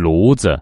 炉子。